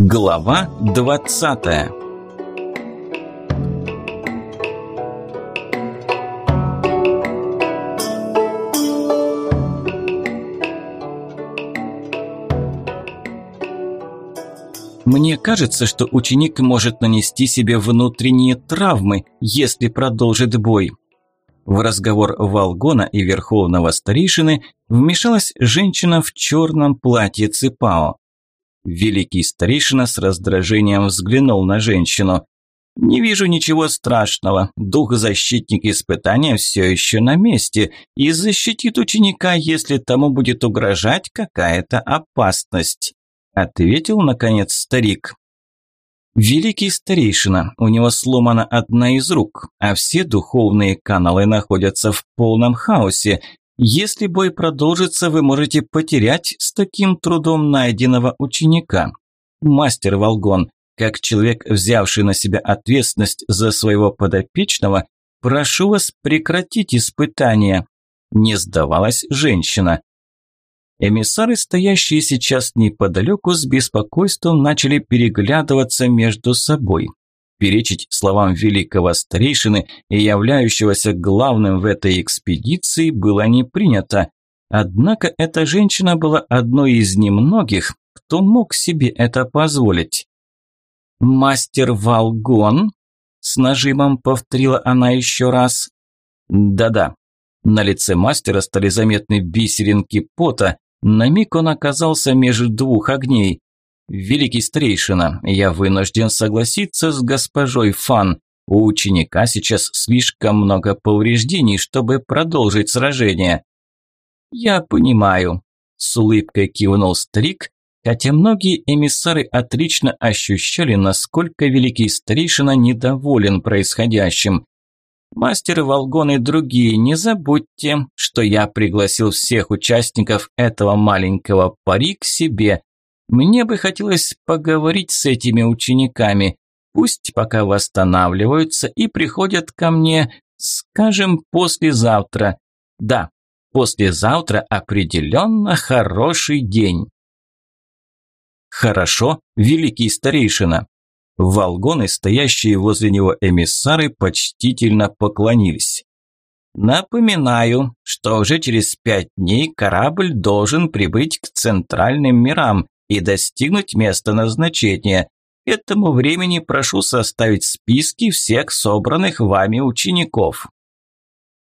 Глава двадцатая Мне кажется, что ученик может нанести себе внутренние травмы, если продолжит бой. В разговор Волгона и Верховного Старейшины вмешалась женщина в черном платье Ципао. Великий Старейшина с раздражением взглянул на женщину. «Не вижу ничего страшного. Дух-защитник испытания все еще на месте и защитит ученика, если тому будет угрожать какая-то опасность» ответил наконец старик. Великий старейшина, у него сломана одна из рук, а все духовные каналы находятся в полном хаосе. Если бой продолжится, вы можете потерять с таким трудом найденного ученика. Мастер Волгон, как человек, взявший на себя ответственность за своего подопечного, прошу вас прекратить испытания. Не сдавалась женщина. Эмиссары, стоящие сейчас неподалеку, с беспокойством начали переглядываться между собой. Перечить словам великого старейшины и являющегося главным в этой экспедиции было не принято. Однако эта женщина была одной из немногих, кто мог себе это позволить. «Мастер Валгон?» – с нажимом повторила она еще раз. «Да-да». На лице мастера стали заметны бисеринки пота, на миг он оказался между двух огней. «Великий старейшина, я вынужден согласиться с госпожой Фан. У ученика сейчас слишком много повреждений, чтобы продолжить сражение». «Я понимаю», – с улыбкой кивнул старик, хотя многие эмиссары отлично ощущали, насколько великий старейшина недоволен происходящим. Мастер Волгон и другие, не забудьте, что я пригласил всех участников этого маленького пари к себе. Мне бы хотелось поговорить с этими учениками. Пусть пока восстанавливаются и приходят ко мне, скажем, послезавтра. Да, послезавтра определенно хороший день. Хорошо, великий старейшина. Волгоны, стоящие возле него эмиссары, почтительно поклонились. Напоминаю, что уже через пять дней корабль должен прибыть к центральным мирам и достигнуть места назначения. К этому времени прошу составить списки всех собранных вами учеников.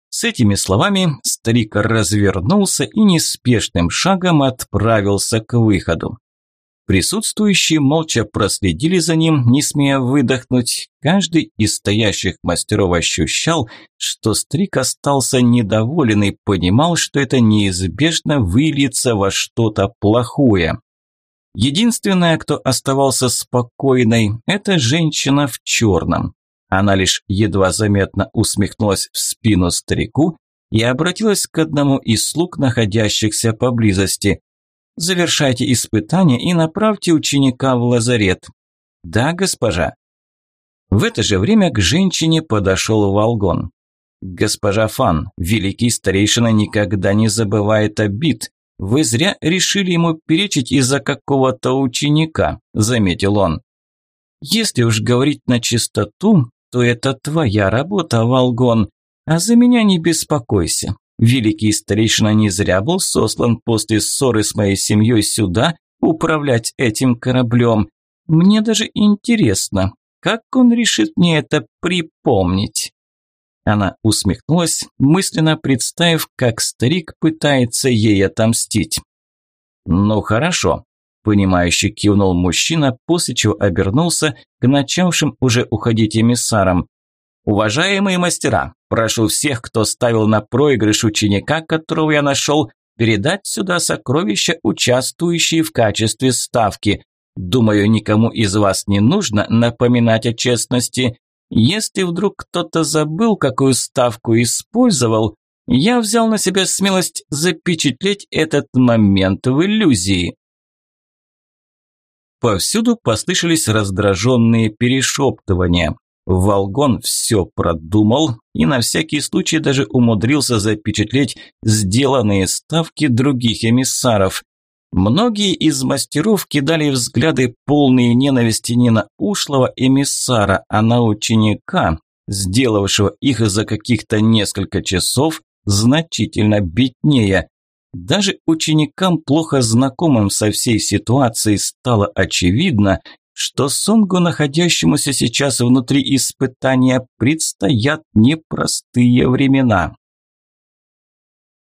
С этими словами старик развернулся и неспешным шагом отправился к выходу. Присутствующие молча проследили за ним, не смея выдохнуть. Каждый из стоящих мастеров ощущал, что Стрик остался недоволен и понимал, что это неизбежно выльется во что-то плохое. Единственная, кто оставался спокойной, это женщина в черном. Она лишь едва заметно усмехнулась в спину старику и обратилась к одному из слуг, находящихся поблизости. Завершайте испытание и направьте ученика в лазарет. Да, госпожа. В это же время к женщине подошел Волгон. Госпожа Фан, великий старейшина никогда не забывает обид. Вы зря решили ему перечить из-за какого-то ученика, заметил он. Если уж говорить на чистоту, то это твоя работа, Волгон, а за меня не беспокойся. Великий старейшина не зря был сослан после ссоры с моей семьей сюда управлять этим кораблем. Мне даже интересно, как он решит мне это припомнить?» Она усмехнулась, мысленно представив, как старик пытается ей отомстить. «Ну хорошо», – понимающе кивнул мужчина, после чего обернулся к начавшим уже уходить эмиссарам. Уважаемые мастера, прошу всех, кто ставил на проигрыш ученика, которого я нашел, передать сюда сокровища, участвующие в качестве ставки. Думаю, никому из вас не нужно напоминать о честности. Если вдруг кто-то забыл, какую ставку использовал, я взял на себя смелость запечатлеть этот момент в иллюзии. Повсюду послышались раздраженные перешептывания. Волгон все продумал и на всякий случай даже умудрился запечатлеть сделанные ставки других эмиссаров. Многие из мастеров кидали взгляды полные ненависти не на ушлого эмиссара, а на ученика, сделавшего их за каких-то несколько часов значительно беднее. Даже ученикам, плохо знакомым со всей ситуацией, стало очевидно, что Сонгу, находящемуся сейчас внутри испытания, предстоят непростые времена.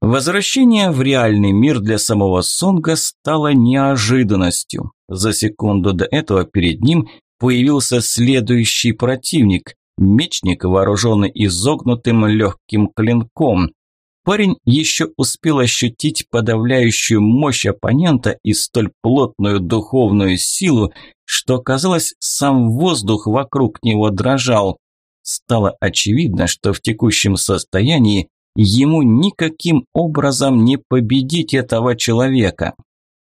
Возвращение в реальный мир для самого Сонга стало неожиданностью. За секунду до этого перед ним появился следующий противник – мечник, вооруженный изогнутым легким клинком. Парень еще успел ощутить подавляющую мощь оппонента и столь плотную духовную силу, что, казалось, сам воздух вокруг него дрожал. Стало очевидно, что в текущем состоянии Ему никаким образом не победить этого человека.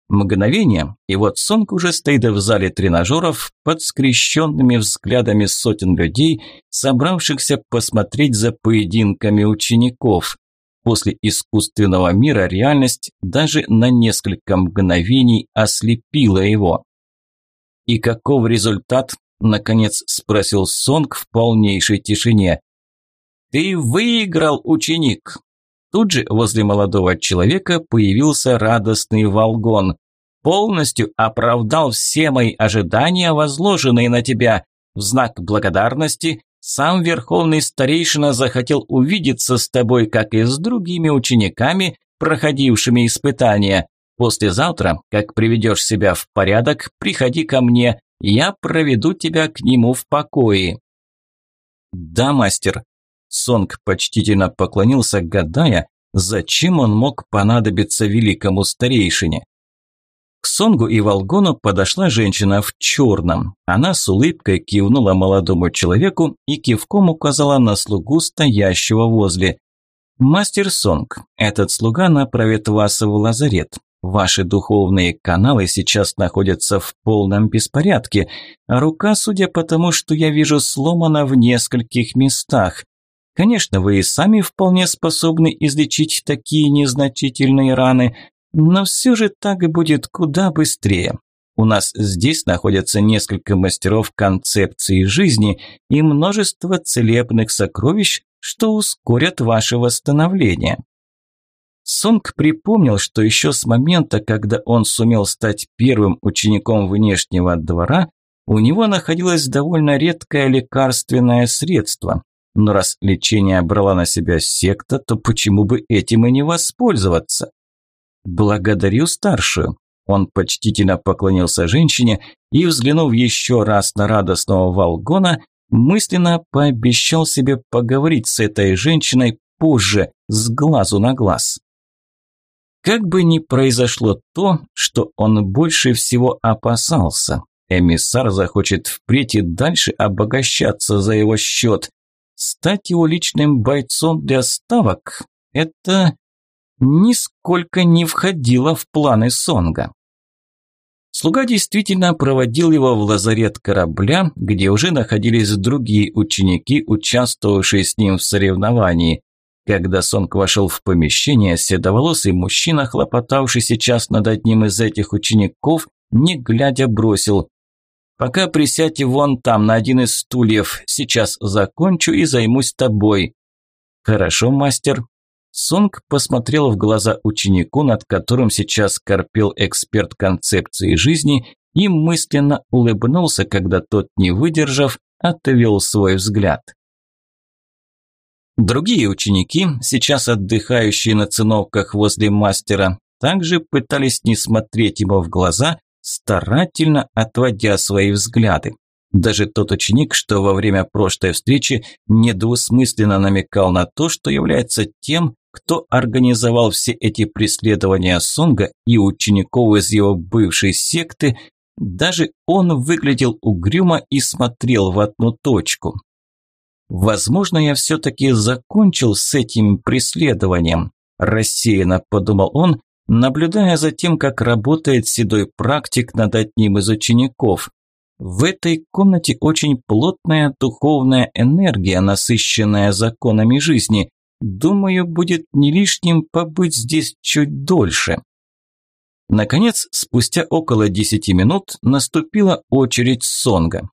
Мгновение, и вот Сонг уже стоит в зале тренажеров под скрещенными взглядами сотен людей, собравшихся посмотреть за поединками учеников. После искусственного мира реальность даже на несколько мгновений ослепила его. «И каков результат?» – наконец спросил Сонг в полнейшей тишине. «Ты выиграл, ученик!» Тут же возле молодого человека появился радостный волгон. «Полностью оправдал все мои ожидания, возложенные на тебя. В знак благодарности сам верховный старейшина захотел увидеться с тобой, как и с другими учениками, проходившими испытания. Послезавтра, как приведешь себя в порядок, приходи ко мне, я проведу тебя к нему в покое». «Да, мастер», Сонг почтительно поклонился, гадая, зачем он мог понадобиться великому старейшине. К Сонгу и Волгону подошла женщина в черном. Она с улыбкой кивнула молодому человеку и кивком указала на слугу, стоящего возле. «Мастер Сонг, этот слуга направит вас в лазарет. Ваши духовные каналы сейчас находятся в полном беспорядке, а рука, судя по тому, что я вижу, сломана в нескольких местах. Конечно, вы и сами вполне способны излечить такие незначительные раны, но все же так будет куда быстрее. У нас здесь находятся несколько мастеров концепции жизни и множество целебных сокровищ, что ускорят ваше восстановление. Сонг припомнил, что еще с момента, когда он сумел стать первым учеником внешнего двора, у него находилось довольно редкое лекарственное средство, но раз лечение брала на себя секта, то почему бы этим и не воспользоваться? Благодарю старшую. Он почтительно поклонился женщине и, взглянув еще раз на радостного Волгона, мысленно пообещал себе поговорить с этой женщиной позже, с глазу на глаз. Как бы ни произошло то, что он больше всего опасался, эмиссар захочет впредь и дальше обогащаться за его счет, Стать его личным бойцом для ставок – это нисколько не входило в планы Сонга. Слуга действительно проводил его в лазарет корабля, где уже находились другие ученики, участвовавшие с ним в соревновании. Когда Сонг вошел в помещение, седоволосый мужчина, хлопотавший сейчас над одним из этих учеников, не глядя бросил Пока присядьте вон там, на один из стульев. Сейчас закончу и займусь тобой». «Хорошо, мастер». Сонг посмотрел в глаза ученику, над которым сейчас корпел эксперт концепции жизни, и мысленно улыбнулся, когда тот, не выдержав, отвел свой взгляд. Другие ученики, сейчас отдыхающие на циновках возле мастера, также пытались не смотреть ему в глаза старательно отводя свои взгляды. Даже тот ученик, что во время прошлой встречи недвусмысленно намекал на то, что является тем, кто организовал все эти преследования Сонга и учеников из его бывшей секты, даже он выглядел угрюмо и смотрел в одну точку. «Возможно, я все-таки закончил с этим преследованием», – рассеянно подумал он, наблюдая за тем, как работает седой практик над одним из учеников. В этой комнате очень плотная духовная энергия, насыщенная законами жизни. Думаю, будет не лишним побыть здесь чуть дольше. Наконец, спустя около десяти минут наступила очередь Сонга.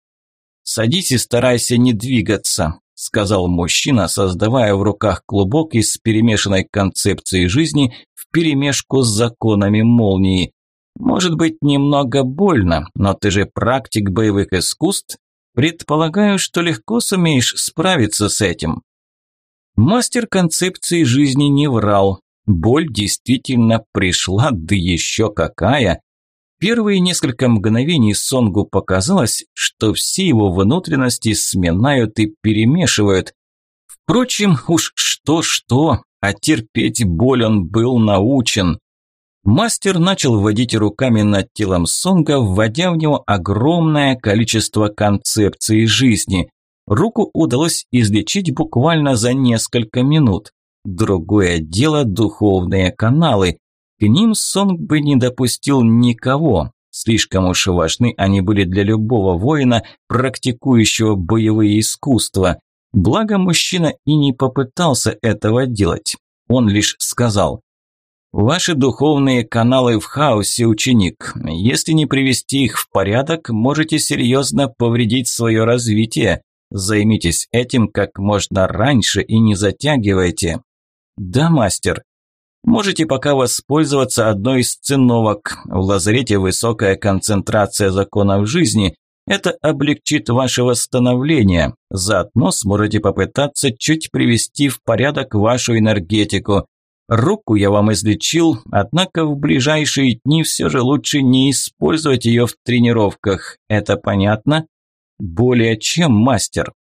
«Садись и старайся не двигаться», – сказал мужчина, создавая в руках клубок из перемешанной концепции жизни вперемешку с законами молнии. «Может быть, немного больно, но ты же практик боевых искусств. Предполагаю, что легко сумеешь справиться с этим». Мастер концепции жизни не врал. Боль действительно пришла, да еще какая. Первые несколько мгновений Сонгу показалось, что все его внутренности сминают и перемешивают. Впрочем, уж что-что, а терпеть боль он был научен. Мастер начал водить руками над телом Сонга, вводя в него огромное количество концепций жизни. Руку удалось излечить буквально за несколько минут. Другое дело – духовные каналы. Ним Сонг бы не допустил никого. Слишком уж важны они были для любого воина, практикующего боевые искусства. Благо мужчина и не попытался этого делать. Он лишь сказал «Ваши духовные каналы в хаосе, ученик. Если не привести их в порядок, можете серьезно повредить свое развитие. Займитесь этим как можно раньше и не затягивайте. Да, мастер. Можете пока воспользоваться одной из циновок. В лазарете высокая концентрация законов жизни. Это облегчит ваше восстановление. Заодно сможете попытаться чуть привести в порядок вашу энергетику. Руку я вам излечил, однако в ближайшие дни все же лучше не использовать ее в тренировках. Это понятно? Более чем, мастер.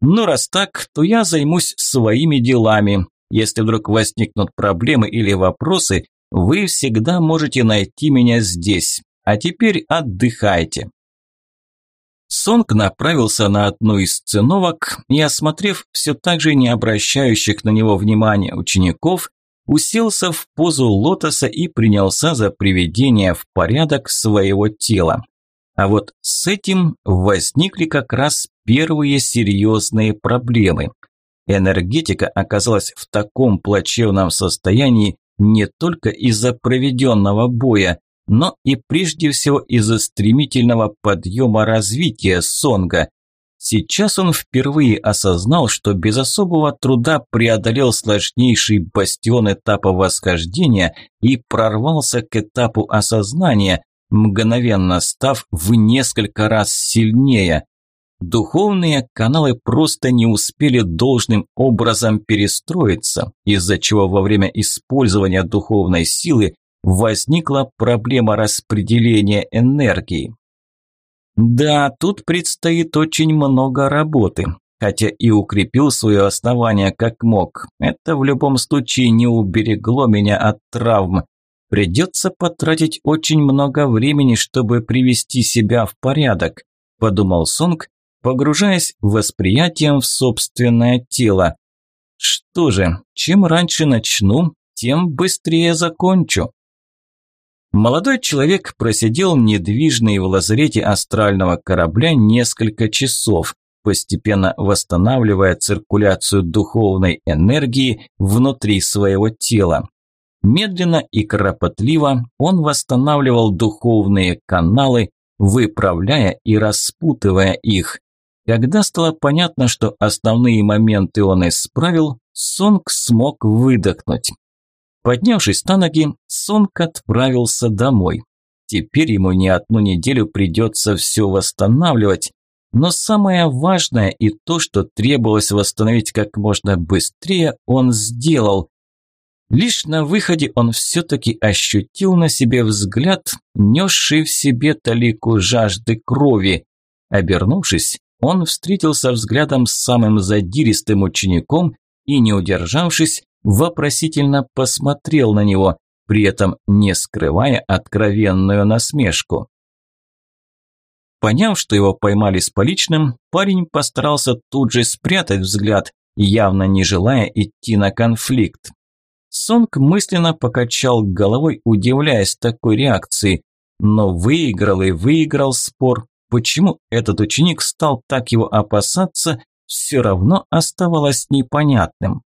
Ну, раз так, то я займусь своими делами. Если вдруг возникнут проблемы или вопросы, вы всегда можете найти меня здесь. А теперь отдыхайте. Сонг направился на одну из циновок и, осмотрев все так же не обращающих на него внимания учеников, уселся в позу лотоса и принялся за приведение в порядок своего тела. А вот с этим возникли как раз первые серьезные проблемы. Энергетика оказалась в таком плачевном состоянии не только из-за проведенного боя, но и прежде всего из-за стремительного подъема развития Сонга. Сейчас он впервые осознал, что без особого труда преодолел сложнейший бастион этапа восхождения и прорвался к этапу осознания, мгновенно став в несколько раз сильнее. Духовные каналы просто не успели должным образом перестроиться, из-за чего во время использования духовной силы возникла проблема распределения энергии. Да, тут предстоит очень много работы, хотя и укрепил свое основание как мог. Это в любом случае не уберегло меня от травм. Придется потратить очень много времени, чтобы привести себя в порядок, подумал Сонг погружаясь восприятием в собственное тело. Что же, чем раньше начну, тем быстрее закончу. Молодой человек просидел недвижный в лазарете астрального корабля несколько часов, постепенно восстанавливая циркуляцию духовной энергии внутри своего тела. Медленно и кропотливо он восстанавливал духовные каналы, выправляя и распутывая их. Когда стало понятно, что основные моменты он исправил, Сонг смог выдохнуть. Поднявшись на ноги, Сонг отправился домой. Теперь ему не одну неделю придется все восстанавливать. Но самое важное и то, что требовалось восстановить как можно быстрее, он сделал. Лишь на выходе он все-таки ощутил на себе взгляд, несший в себе талику жажды крови. Обернувшись, он встретился взглядом с самым задиристым учеником и, не удержавшись, вопросительно посмотрел на него, при этом не скрывая откровенную насмешку. Поняв, что его поймали с поличным, парень постарался тут же спрятать взгляд, явно не желая идти на конфликт. Сонг мысленно покачал головой, удивляясь такой реакции, но выиграл и выиграл спор, Почему этот ученик стал так его опасаться, все равно оставалось непонятным.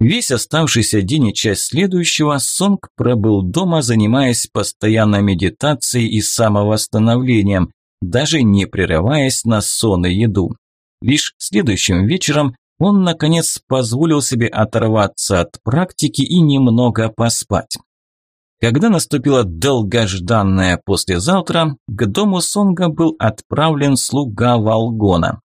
Весь оставшийся день и часть следующего Сонг пробыл дома, занимаясь постоянно медитацией и самовосстановлением, даже не прерываясь на сон и еду. Лишь следующим вечером он, наконец, позволил себе оторваться от практики и немного поспать. Когда наступило долгожданное послезавтра, к дому Сонга был отправлен слуга Волгона.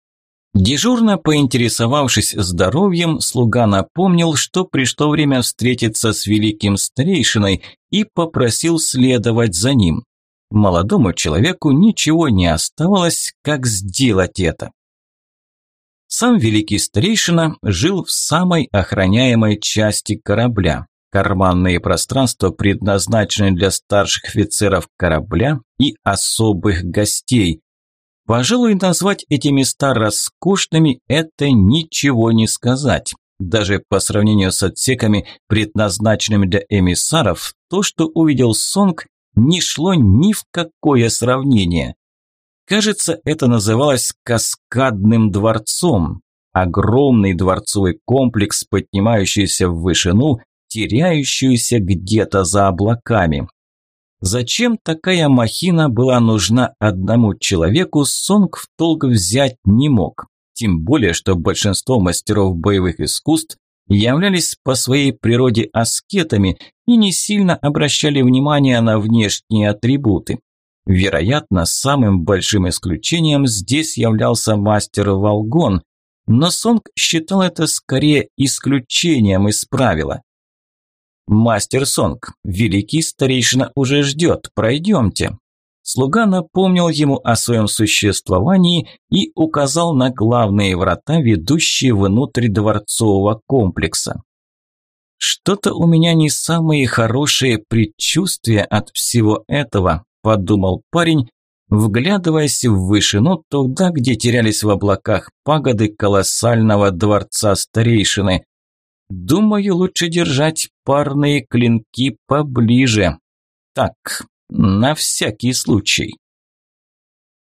Дежурно поинтересовавшись здоровьем, слуга напомнил, что пришло время встретиться с великим старейшиной и попросил следовать за ним. Молодому человеку ничего не оставалось, как сделать это. Сам великий старейшина жил в самой охраняемой части корабля. Карманные пространства предназначены для старших офицеров корабля и особых гостей. Пожалуй, назвать эти места роскошными – это ничего не сказать. Даже по сравнению с отсеками, предназначенными для эмиссаров, то, что увидел Сонг, не шло ни в какое сравнение. Кажется, это называлось каскадным дворцом. Огромный дворцовый комплекс, поднимающийся в вышину, теряющуюся где-то за облаками. Зачем такая махина была нужна одному человеку, Сонг в толк взять не мог. Тем более, что большинство мастеров боевых искусств являлись по своей природе аскетами и не сильно обращали внимание на внешние атрибуты. Вероятно, самым большим исключением здесь являлся мастер Волгон, но Сонг считал это скорее исключением из правила. «Мастер Сонг, великий старейшина уже ждет, пройдемте». Слуга напомнил ему о своем существовании и указал на главные врата, ведущие внутрь дворцового комплекса. «Что-то у меня не самые хорошие предчувствия от всего этого», подумал парень, вглядываясь в вышину туда, где терялись в облаках пагоды колоссального дворца старейшины. Думаю, лучше держать парные клинки поближе. Так, на всякий случай.